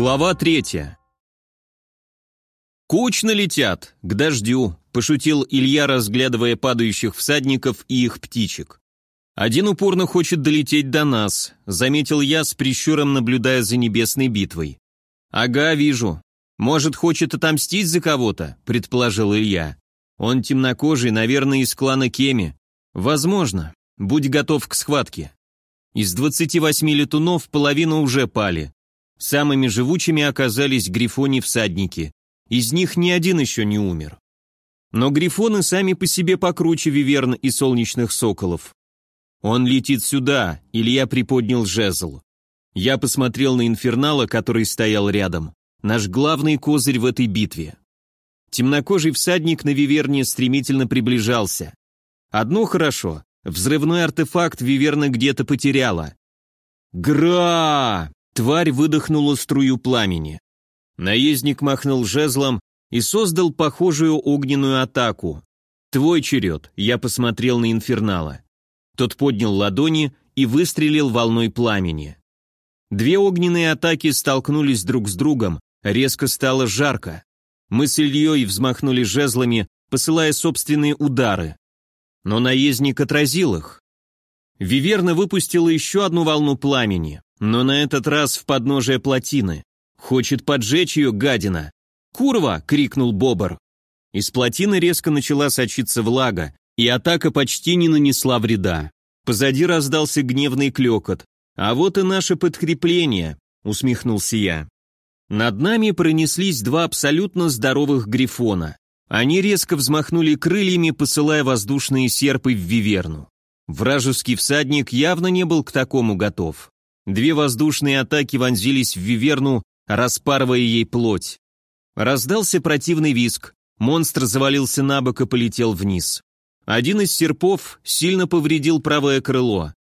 Глава третья. «Кучно летят, к дождю», – пошутил Илья, разглядывая падающих всадников и их птичек. «Один упорно хочет долететь до нас», – заметил я с прищуром, наблюдая за небесной битвой. «Ага, вижу. Может, хочет отомстить за кого-то», – предположил Илья. «Он темнокожий, наверное, из клана Кеми. Возможно. Будь готов к схватке». Из 28 летунов половина уже пали. Самыми живучими оказались грифони-всадники. Из них ни один еще не умер. Но грифоны сами по себе покруче виверн и солнечных соколов. Он летит сюда, Илья приподнял жезл. Я посмотрел на инфернала, который стоял рядом. Наш главный козырь в этой битве. Темнокожий всадник на виверне стремительно приближался. Одно хорошо, взрывной артефакт виверна где-то потеряла. Гра! Тварь выдохнула струю пламени. Наездник махнул жезлом и создал похожую огненную атаку. «Твой черед», — я посмотрел на инфернала. Тот поднял ладони и выстрелил волной пламени. Две огненные атаки столкнулись друг с другом, резко стало жарко. Мы с Ильей взмахнули жезлами, посылая собственные удары. Но наездник отразил их. Виверна выпустила еще одну волну пламени но на этот раз в подножие плотины. Хочет поджечь ее, гадина. «Курва!» — крикнул Бобр. Из плотины резко начала сочиться влага, и атака почти не нанесла вреда. Позади раздался гневный клекот. «А вот и наше подкрепление», — усмехнулся я. Над нами пронеслись два абсолютно здоровых грифона. Они резко взмахнули крыльями, посылая воздушные серпы в виверну. Вражеский всадник явно не был к такому готов. Две воздушные атаки вонзились в виверну, распарывая ей плоть. Раздался противный виск, монстр завалился на бок и полетел вниз. Один из серпов сильно повредил правое крыло.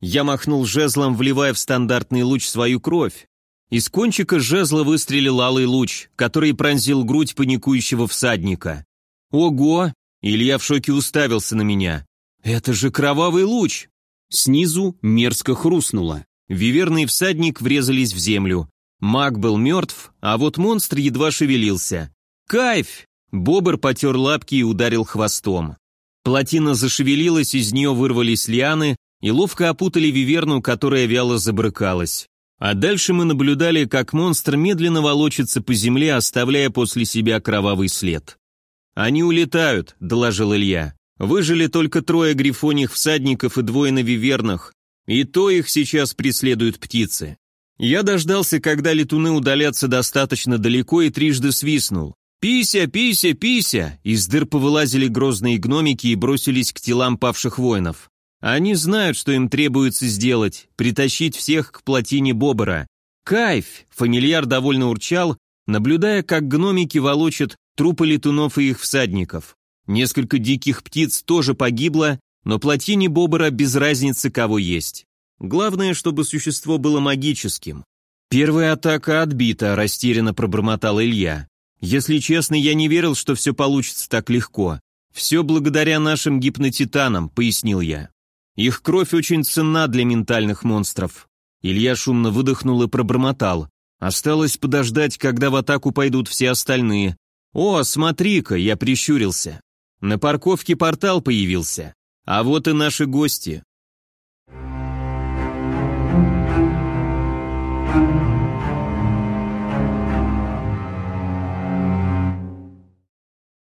Я махнул жезлом, вливая в стандартный луч свою кровь. Из кончика жезла выстрелил алый луч, который пронзил грудь паникующего всадника. «Ого!» Илья в шоке уставился на меня. «Это же кровавый луч!» Снизу мерзко хрустнуло. Виверный всадник врезались в землю. Маг был мертв, а вот монстр едва шевелился. «Кайф!» Бобр потер лапки и ударил хвостом. Плотина зашевелилась, из нее вырвались лианы и ловко опутали виверну, которая вяло забрыкалась. А дальше мы наблюдали, как монстр медленно волочится по земле, оставляя после себя кровавый след. «Они улетают», — доложил Илья. «Выжили только трое грифоних всадников и двое на вивернах, и то их сейчас преследуют птицы. Я дождался, когда летуны удалятся достаточно далеко и трижды свистнул. «Пися, пися, пися!» Из дыр повылазили грозные гномики и бросились к телам павших воинов. Они знают, что им требуется сделать, притащить всех к плотине Бобора. «Кайф!» — фамильяр довольно урчал, наблюдая, как гномики волочат трупы летунов и их всадников. Несколько диких птиц тоже погибло, но плотине Бобора без разницы, кого есть. Главное, чтобы существо было магическим. Первая атака отбита, растерянно пробормотал Илья. Если честно, я не верил, что все получится так легко. Все благодаря нашим гипнотитанам, пояснил я. Их кровь очень ценна для ментальных монстров. Илья шумно выдохнул и пробормотал. Осталось подождать, когда в атаку пойдут все остальные. О, смотри-ка, я прищурился. На парковке портал появился. А вот и наши гости.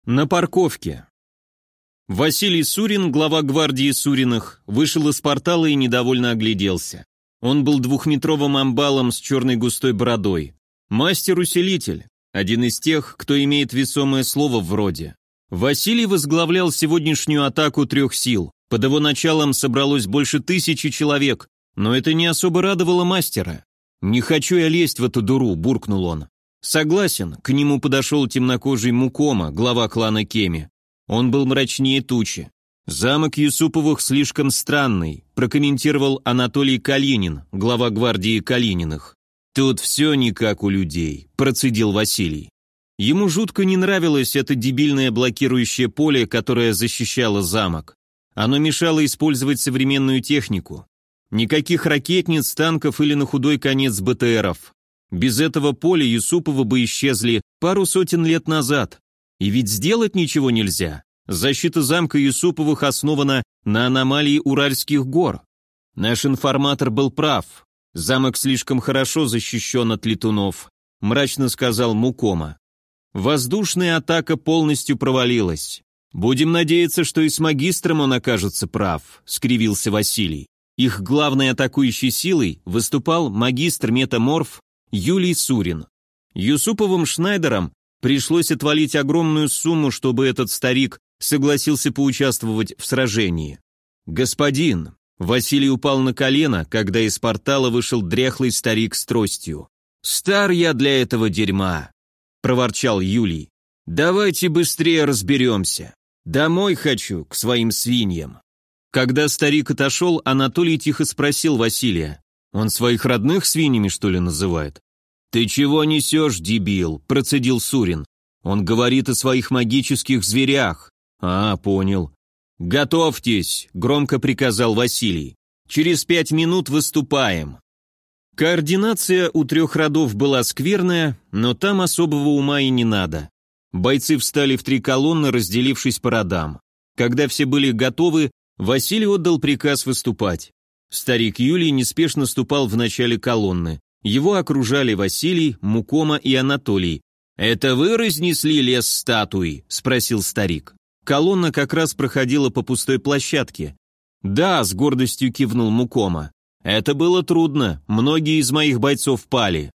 На парковке. Василий Сурин, глава гвардии Суриных, вышел из портала и недовольно огляделся. Он был двухметровым амбалом с черной густой бородой. Мастер-усилитель, один из тех, кто имеет весомое слово в роде. Василий возглавлял сегодняшнюю атаку трех сил. Под его началом собралось больше тысячи человек, но это не особо радовало мастера. «Не хочу я лезть в эту дуру», — буркнул он. «Согласен», — к нему подошел темнокожий Мукома, глава клана Кеми. Он был мрачнее тучи. «Замок Юсуповых слишком странный», — прокомментировал Анатолий Калинин, глава гвардии Калининых. «Тут все не как у людей», — процедил Василий. Ему жутко не нравилось это дебильное блокирующее поле, которое защищало замок. Оно мешало использовать современную технику. Никаких ракетниц, танков или на худой конец БТРов. Без этого поля Юсуповы бы исчезли пару сотен лет назад. И ведь сделать ничего нельзя. Защита замка Юсуповых основана на аномалии Уральских гор. Наш информатор был прав. Замок слишком хорошо защищен от летунов, мрачно сказал Мукома. Воздушная атака полностью провалилась. Будем надеяться, что и с магистром он окажется прав, скривился Василий. Их главной атакующей силой выступал магистр-метаморф Юлий Сурин. Юсуповым Шнайдерам пришлось отвалить огромную сумму, чтобы этот старик согласился поучаствовать в сражении. «Господин!» Василий упал на колено, когда из портала вышел дряхлый старик с тростью. «Стар я для этого дерьма!» — проворчал Юлий. «Давайте быстрее разберемся. Домой хочу, к своим свиньям». Когда старик отошел, Анатолий тихо спросил Василия. Он своих родных свиньями, что ли, называет? «Ты чего несешь, дебил?» – процедил Сурин. «Он говорит о своих магических зверях». «А, понял». «Готовьтесь», – громко приказал Василий. «Через пять минут выступаем». Координация у трех родов была скверная, но там особого ума и не надо. Бойцы встали в три колонны, разделившись по родам. Когда все были готовы, Василий отдал приказ выступать. Старик Юлий неспешно ступал в начале колонны. Его окружали Василий, Мукома и Анатолий. «Это вы разнесли лес статуи?» – спросил старик. Колонна как раз проходила по пустой площадке. «Да», – с гордостью кивнул Мукома. «Это было трудно, многие из моих бойцов пали».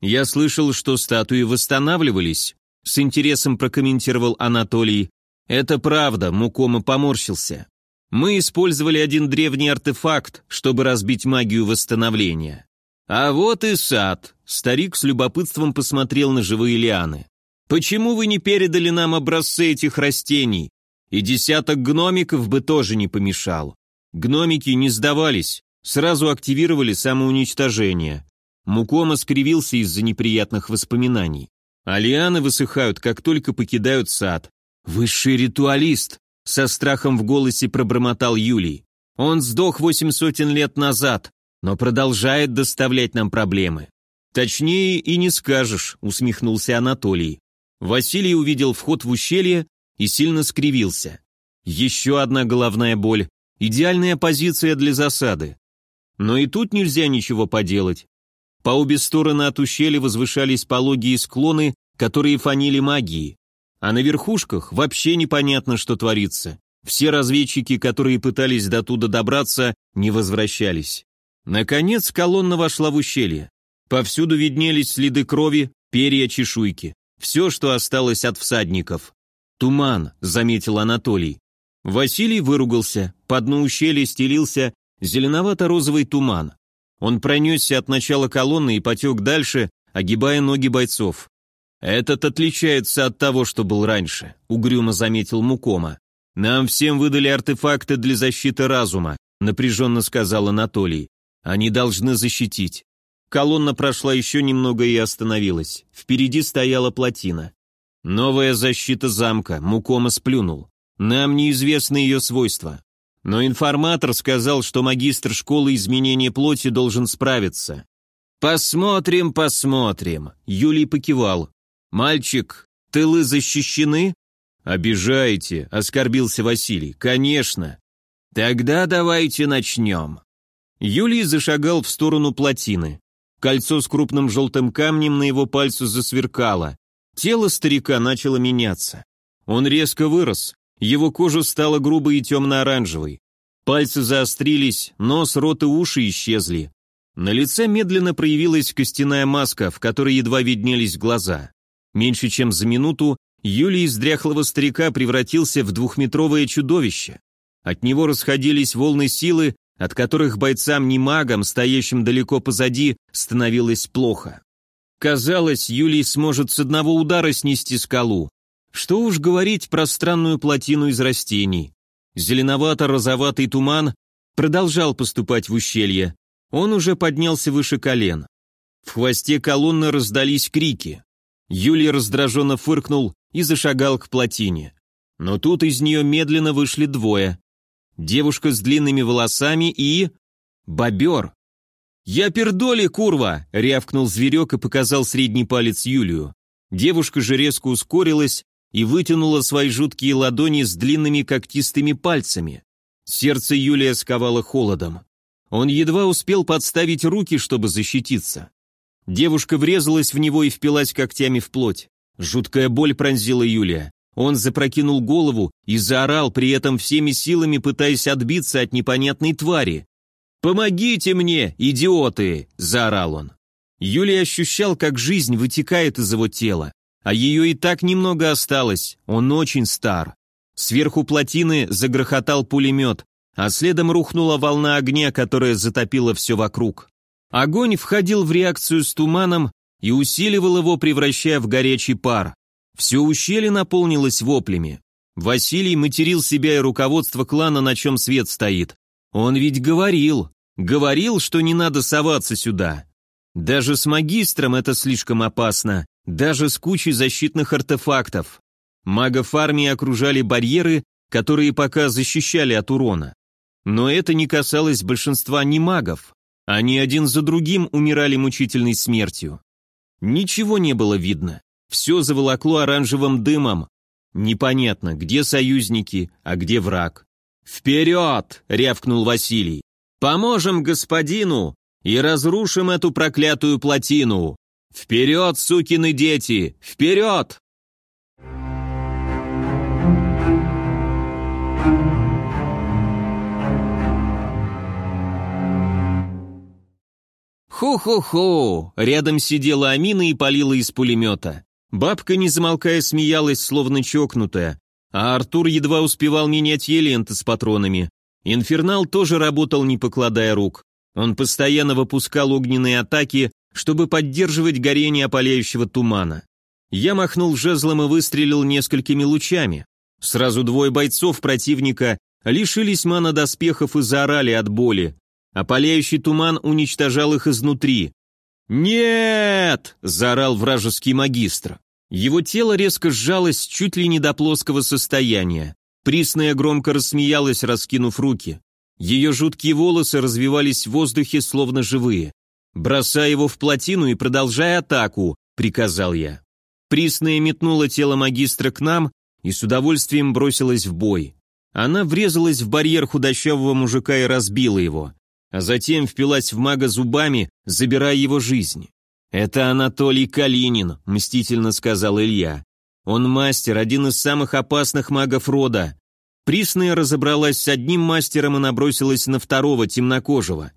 «Я слышал, что статуи восстанавливались», – с интересом прокомментировал Анатолий. «Это правда», – Мукома поморщился. Мы использовали один древний артефакт, чтобы разбить магию восстановления. А вот и сад. Старик с любопытством посмотрел на живые лианы. Почему вы не передали нам образцы этих растений? И десяток гномиков бы тоже не помешал. Гномики не сдавались, сразу активировали самоуничтожение. Мукома скривился из-за неприятных воспоминаний. А высыхают, как только покидают сад. Высший ритуалист, со страхом в голосе пробормотал Юлий. Он сдох восемь сотен лет назад, но продолжает доставлять нам проблемы. Точнее и не скажешь, усмехнулся Анатолий. Василий увидел вход в ущелье и сильно скривился. Еще одна головная боль, идеальная позиция для засады. Но и тут нельзя ничего поделать. По обе стороны от ущелья возвышались пологие склоны, которые фанили магией. А на верхушках вообще непонятно, что творится. Все разведчики, которые пытались до туда добраться, не возвращались. Наконец колонна вошла в ущелье. Повсюду виднелись следы крови, перья, чешуйки. Все, что осталось от всадников. «Туман», — заметил Анатолий. Василий выругался. По дну ущелья стелился зеленовато-розовый туман. Он пронесся от начала колонны и потек дальше, огибая ноги бойцов. «Этот отличается от того, что был раньше», — угрюмо заметил Мукома. «Нам всем выдали артефакты для защиты разума», — напряженно сказал Анатолий. «Они должны защитить». Колонна прошла еще немного и остановилась. Впереди стояла плотина. «Новая защита замка», — Мукома сплюнул. «Нам неизвестны ее свойства. Но информатор сказал, что магистр школы изменения плоти должен справиться». «Посмотрим, посмотрим», — Юлий покивал. «Мальчик, тылы защищены?» «Обижаете», — оскорбился Василий. «Конечно». «Тогда давайте начнем». Юлий зашагал в сторону плотины. Кольцо с крупным желтым камнем на его пальце засверкало. Тело старика начало меняться. Он резко вырос, его кожа стала грубой и темно-оранжевой. Пальцы заострились, нос, рот и уши исчезли. На лице медленно проявилась костяная маска, в которой едва виднелись глаза. Меньше чем за минуту Юлий из дряхлого старика превратился в двухметровое чудовище. От него расходились волны силы, от которых бойцам-немагам, стоящим далеко позади, становилось плохо. Казалось, Юлий сможет с одного удара снести скалу. Что уж говорить про странную плотину из растений. Зеленовато-розоватый туман продолжал поступать в ущелье. Он уже поднялся выше колен. В хвосте колонны раздались крики. Юлий раздраженно фыркнул и зашагал к плотине. Но тут из нее медленно вышли двое. Девушка с длинными волосами и... Бобер. «Я пердоли, курва!» — рявкнул зверек и показал средний палец Юлию. Девушка же резко ускорилась и вытянула свои жуткие ладони с длинными когтистыми пальцами. Сердце Юлия сковало холодом. Он едва успел подставить руки, чтобы защититься. Девушка врезалась в него и впилась когтями в плоть. Жуткая боль пронзила Юлия. Он запрокинул голову и заорал, при этом всеми силами пытаясь отбиться от непонятной твари. «Помогите мне, идиоты!» – заорал он. Юлий ощущал, как жизнь вытекает из его тела, а ее и так немного осталось, он очень стар. Сверху плотины загрохотал пулемет, а следом рухнула волна огня, которая затопила все вокруг. Огонь входил в реакцию с туманом и усиливал его, превращая в горячий пар. Все ущелье наполнилось воплями. Василий материл себя и руководство клана, на чем свет стоит. Он ведь говорил, говорил, что не надо соваться сюда. Даже с магистром это слишком опасно, даже с кучей защитных артефактов. Магов армии окружали барьеры, которые пока защищали от урона. Но это не касалось большинства немагов. Они один за другим умирали мучительной смертью. Ничего не было видно. Все заволокло оранжевым дымом. Непонятно, где союзники, а где враг. «Вперед!» — рявкнул Василий. «Поможем господину и разрушим эту проклятую плотину! Вперед, сукины дети! Вперед!» «Ху-ху-ху!» Рядом сидела Амина и палила из пулемета. Бабка, не замолкая, смеялась, словно чокнутая, а Артур едва успевал менять ей ленты с патронами. Инфернал тоже работал, не покладая рук. Он постоянно выпускал огненные атаки, чтобы поддерживать горение опаляющего тумана. Я махнул жезлом и выстрелил несколькими лучами. Сразу двое бойцов противника лишились мана доспехов и заорали от боли. Опаляющий туман уничтожал их изнутри. «Нет!» – заорал вражеский магистр. Его тело резко сжалось чуть ли не до плоского состояния. Присная громко рассмеялась, раскинув руки. Ее жуткие волосы развивались в воздухе, словно живые. «Бросай его в плотину и продолжай атаку», — приказал я. Присная метнула тело магистра к нам и с удовольствием бросилась в бой. Она врезалась в барьер худощавого мужика и разбила его а затем впилась в мага зубами, забирая его жизнь. «Это Анатолий Калинин», — мстительно сказал Илья. «Он мастер, один из самых опасных магов рода». Присная разобралась с одним мастером и набросилась на второго, темнокожего.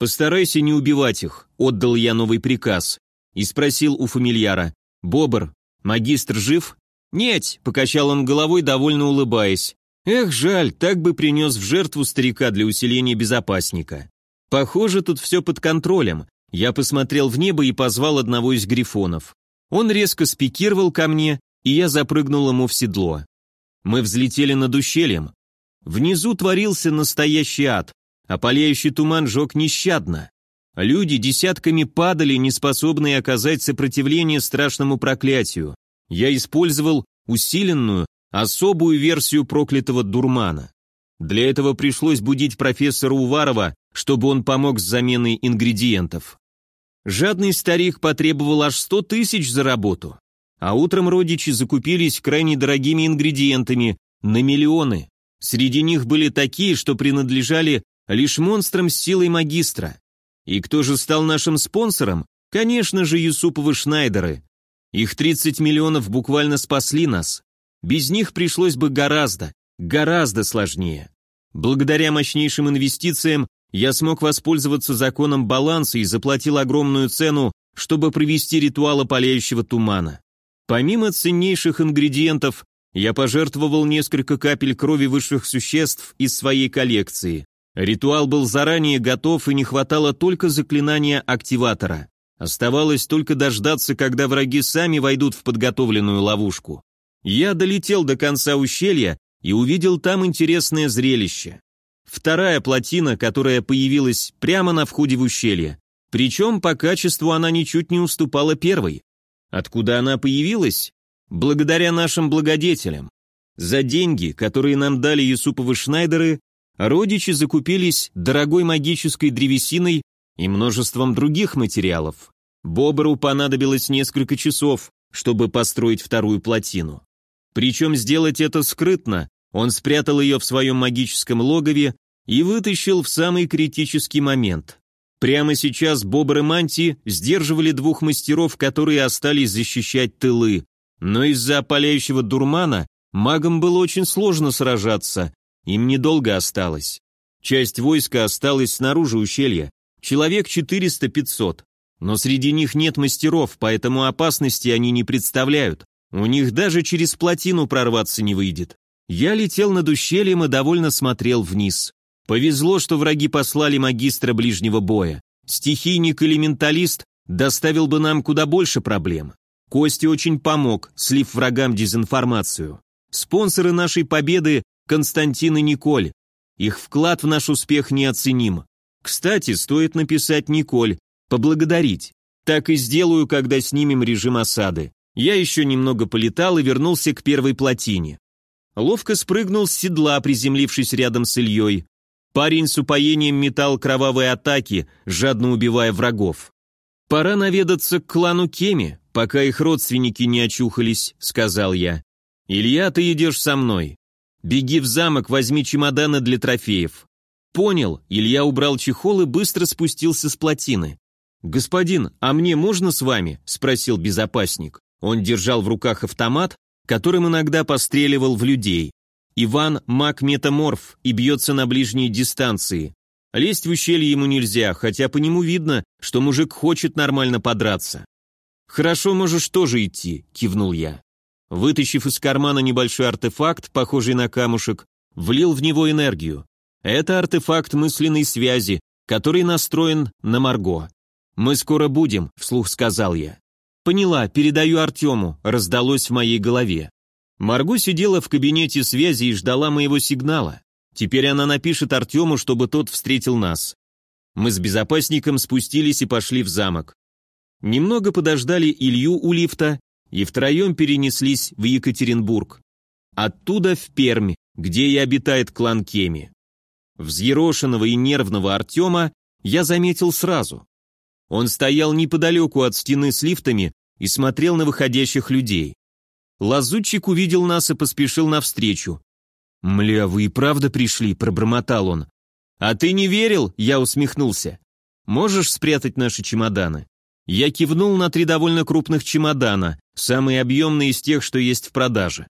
«Постарайся не убивать их», — отдал я новый приказ. И спросил у фамильяра. «Бобр, магистр жив?» «Нет», — покачал он головой, довольно улыбаясь. Эх, жаль, так бы принес в жертву старика для усиления безопасника. Похоже, тут все под контролем. Я посмотрел в небо и позвал одного из грифонов. Он резко спикировал ко мне, и я запрыгнул ему в седло. Мы взлетели над ущельем. Внизу творился настоящий ад, а паляющий туман жег нещадно. Люди десятками падали, неспособные оказать сопротивление страшному проклятию. Я использовал усиленную, особую версию проклятого дурмана. Для этого пришлось будить профессора Уварова, чтобы он помог с заменой ингредиентов. Жадный старик потребовал аж сто тысяч за работу, а утром родичи закупились крайне дорогими ингредиентами на миллионы. Среди них были такие, что принадлежали лишь монстрам с силой магистра. И кто же стал нашим спонсором? Конечно же, Юсуповы Шнайдеры. Их 30 миллионов буквально спасли нас. Без них пришлось бы гораздо, гораздо сложнее. Благодаря мощнейшим инвестициям я смог воспользоваться законом баланса и заплатил огромную цену, чтобы провести ритуал опаляющего тумана. Помимо ценнейших ингредиентов, я пожертвовал несколько капель крови высших существ из своей коллекции. Ритуал был заранее готов и не хватало только заклинания активатора. Оставалось только дождаться, когда враги сами войдут в подготовленную ловушку. Я долетел до конца ущелья и увидел там интересное зрелище. Вторая плотина, которая появилась прямо на входе в ущелье. Причем по качеству она ничуть не уступала первой. Откуда она появилась? Благодаря нашим благодетелям. За деньги, которые нам дали Юсуповы Шнайдеры, родичи закупились дорогой магической древесиной и множеством других материалов. Бобру понадобилось несколько часов, чтобы построить вторую плотину. Причем сделать это скрытно, он спрятал ее в своем магическом логове и вытащил в самый критический момент. Прямо сейчас Бобр и Манти сдерживали двух мастеров, которые остались защищать тылы, но из-за опаляющего дурмана магам было очень сложно сражаться, им недолго осталось. Часть войска осталась снаружи ущелья, человек 400-500, но среди них нет мастеров, поэтому опасности они не представляют. У них даже через плотину прорваться не выйдет. Я летел над ущельем и довольно смотрел вниз. Повезло, что враги послали магистра ближнего боя. Стихийник или менталист доставил бы нам куда больше проблем. Кости очень помог, слив врагам дезинформацию. Спонсоры нашей победы – Константин и Николь. Их вклад в наш успех неоценим. Кстати, стоит написать Николь, поблагодарить. Так и сделаю, когда снимем режим осады. Я еще немного полетал и вернулся к первой плотине. Ловко спрыгнул с седла, приземлившись рядом с Ильей. Парень с упоением метал кровавые атаки, жадно убивая врагов. «Пора наведаться к клану Кеми, пока их родственники не очухались», — сказал я. «Илья, ты идешь со мной. Беги в замок, возьми чемоданы для трофеев». «Понял», — Илья убрал чехол и быстро спустился с плотины. «Господин, а мне можно с вами?» — спросил безопасник. Он держал в руках автомат, которым иногда постреливал в людей. Иван – маг-метаморф и бьется на ближней дистанции. Лезть в ущелье ему нельзя, хотя по нему видно, что мужик хочет нормально подраться. «Хорошо, можешь тоже идти», – кивнул я. Вытащив из кармана небольшой артефакт, похожий на камушек, влил в него энергию. Это артефакт мысленной связи, который настроен на Марго. «Мы скоро будем», – вслух сказал я. «Поняла, передаю Артему», — раздалось в моей голове. Марго сидела в кабинете связи и ждала моего сигнала. Теперь она напишет Артему, чтобы тот встретил нас. Мы с безопасником спустились и пошли в замок. Немного подождали Илью у лифта и втроем перенеслись в Екатеринбург. Оттуда в Пермь, где и обитает клан Кеми. Взъерошенного и нервного Артема я заметил сразу. Он стоял неподалеку от стены с лифтами и смотрел на выходящих людей. Лазутчик увидел нас и поспешил навстречу. «Мля, вы и правда пришли», — пробормотал он. «А ты не верил?» — я усмехнулся. «Можешь спрятать наши чемоданы?» Я кивнул на три довольно крупных чемодана, самые объемные из тех, что есть в продаже.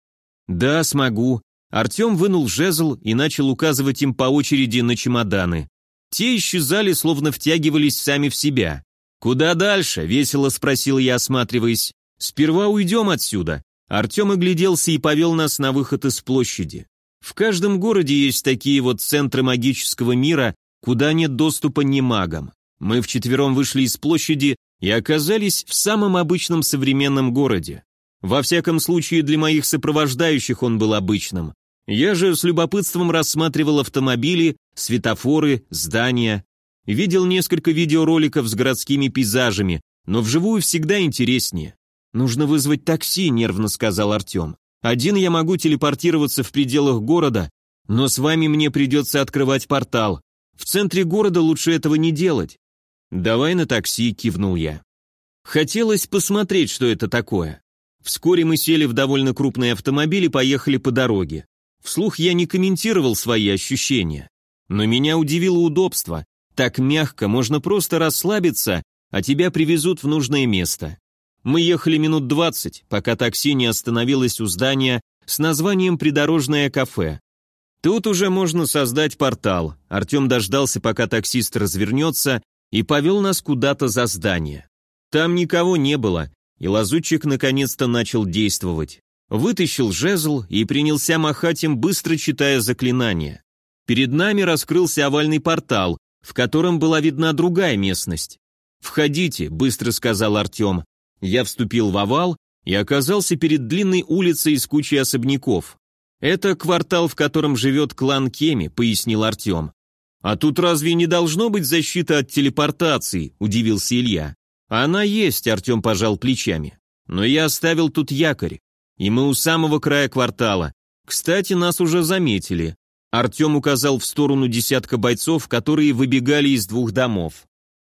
«Да, смогу». Артем вынул жезл и начал указывать им по очереди на чемоданы. Те исчезали, словно втягивались сами в себя. «Куда дальше?» — весело спросил я, осматриваясь. «Сперва уйдем отсюда». Артем огляделся и повел нас на выход из площади. В каждом городе есть такие вот центры магического мира, куда нет доступа ни магам. Мы вчетвером вышли из площади и оказались в самом обычном современном городе. Во всяком случае, для моих сопровождающих он был обычным. Я же с любопытством рассматривал автомобили, светофоры, здания. Видел несколько видеороликов с городскими пейзажами, но вживую всегда интереснее. «Нужно вызвать такси», — нервно сказал Артем. «Один я могу телепортироваться в пределах города, но с вами мне придется открывать портал. В центре города лучше этого не делать». «Давай на такси», — кивнул я. Хотелось посмотреть, что это такое. Вскоре мы сели в довольно крупный автомобиль и поехали по дороге. Вслух я не комментировал свои ощущения. Но меня удивило удобство. Так мягко, можно просто расслабиться, а тебя привезут в нужное место. Мы ехали минут двадцать, пока такси не остановилось у здания с названием «Придорожное кафе». Тут уже можно создать портал. Артем дождался, пока таксист развернется, и повел нас куда-то за здание. Там никого не было, и лазутчик наконец-то начал действовать. Вытащил жезл и принялся махать им, быстро читая заклинания. Перед нами раскрылся овальный портал, в котором была видна другая местность. «Входите», — быстро сказал Артем. Я вступил в овал и оказался перед длинной улицей с кучей особняков. «Это квартал, в котором живет клан Кеми», — пояснил Артем. «А тут разве не должно быть защита от телепортации?» — удивился Илья. «Она есть», — Артем пожал плечами. «Но я оставил тут якорь, и мы у самого края квартала. Кстати, нас уже заметили. Артем указал в сторону десятка бойцов, которые выбегали из двух домов.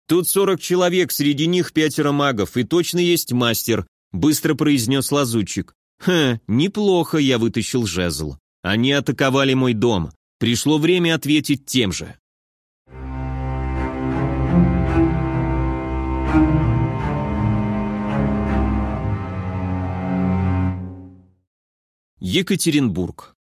Тут сорок человек, среди них пятеро магов, и точно есть мастер», — быстро произнес лазутчик. «Хм, неплохо», — я вытащил жезл. «Они атаковали мой дом. Пришло время ответить тем же». Екатеринбург.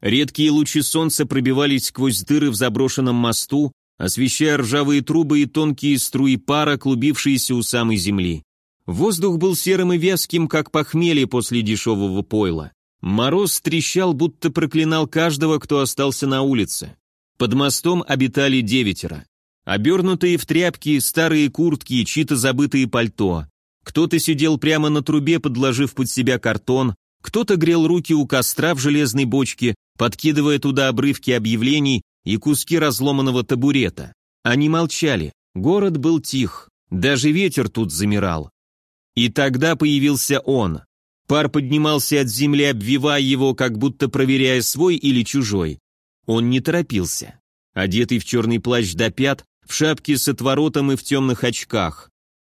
Редкие лучи солнца пробивались сквозь дыры в заброшенном мосту, освещая ржавые трубы и тонкие струи пара, клубившиеся у самой земли. Воздух был серым и вязким, как похмелье после дешевого пойла. Мороз трещал, будто проклинал каждого, кто остался на улице. Под мостом обитали девятеро. Обернутые в тряпки, старые куртки и чьи-то забытые пальто. Кто-то сидел прямо на трубе, подложив под себя картон, кто-то грел руки у костра в железной бочке, подкидывая туда обрывки объявлений и куски разломанного табурета. Они молчали, город был тих, даже ветер тут замирал. И тогда появился он. Пар поднимался от земли, обвивая его, как будто проверяя свой или чужой. Он не торопился. Одетый в черный плащ до пят, в шапке с отворотом и в темных очках.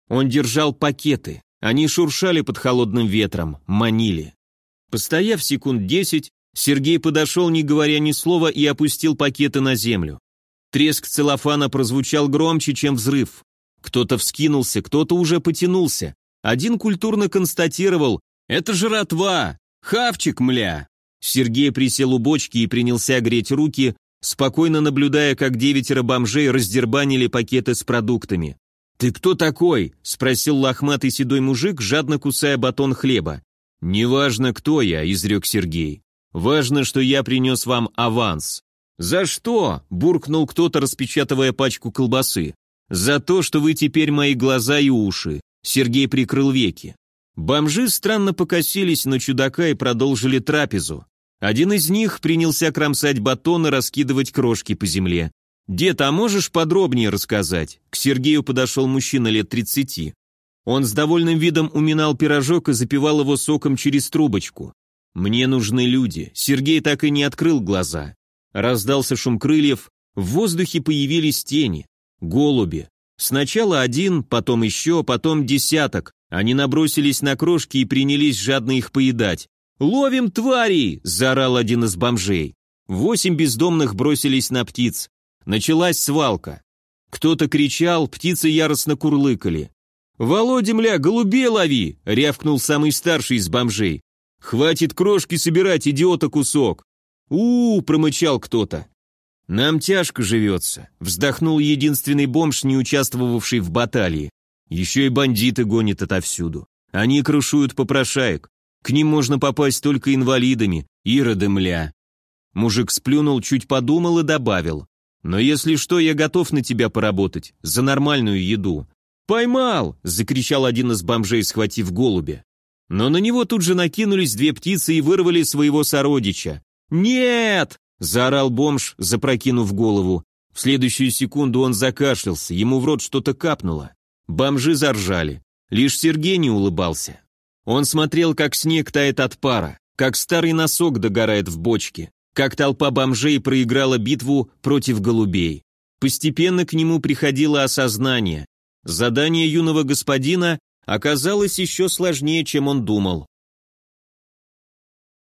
Он держал пакеты. Они шуршали под холодным ветром, манили. Постояв секунд десять, Сергей подошел, не говоря ни слова, и опустил пакеты на землю. Треск целлофана прозвучал громче, чем взрыв. Кто-то вскинулся, кто-то уже потянулся. Один культурно констатировал «Это жратва! Хавчик, мля!» Сергей присел у бочки и принялся греть руки, спокойно наблюдая, как девятеро бомжей раздербанили пакеты с продуктами. «Ты кто такой?» – спросил лохматый седой мужик, жадно кусая батон хлеба. «Неважно, кто я», — изрек Сергей. «Важно, что я принес вам аванс». «За что?» — буркнул кто-то, распечатывая пачку колбасы. «За то, что вы теперь мои глаза и уши». Сергей прикрыл веки. Бомжи странно покосились на чудака и продолжили трапезу. Один из них принялся кромсать батон и раскидывать крошки по земле. «Дед, а можешь подробнее рассказать?» К Сергею подошел мужчина лет тридцати. Он с довольным видом уминал пирожок и запивал его соком через трубочку. «Мне нужны люди». Сергей так и не открыл глаза. Раздался шум крыльев, в воздухе появились тени. Голуби. Сначала один, потом еще, потом десяток. Они набросились на крошки и принялись жадно их поедать. «Ловим тварей!» – заорал один из бомжей. Восемь бездомных бросились на птиц. Началась свалка. Кто-то кричал, птицы яростно курлыкали. «Володя, мля, голубей лови!» — рявкнул самый старший из бомжей. «Хватит крошки собирать, идиота кусок!» у, -у, -у промычал кто-то. «Нам тяжко живется», — вздохнул единственный бомж, не участвовавший в баталии. «Еще и бандиты гонят отовсюду. Они крушуют попрошаек. К ним можно попасть только инвалидами, ироды мля». Мужик сплюнул, чуть подумал и добавил. «Но если что, я готов на тебя поработать, за нормальную еду. «Поймал!» – закричал один из бомжей, схватив голубя. Но на него тут же накинулись две птицы и вырвали своего сородича. «Нет!» – заорал бомж, запрокинув голову. В следующую секунду он закашлялся, ему в рот что-то капнуло. Бомжи заржали. Лишь Сергей не улыбался. Он смотрел, как снег тает от пара, как старый носок догорает в бочке, как толпа бомжей проиграла битву против голубей. Постепенно к нему приходило осознание. Задание юного господина оказалось еще сложнее, чем он думал.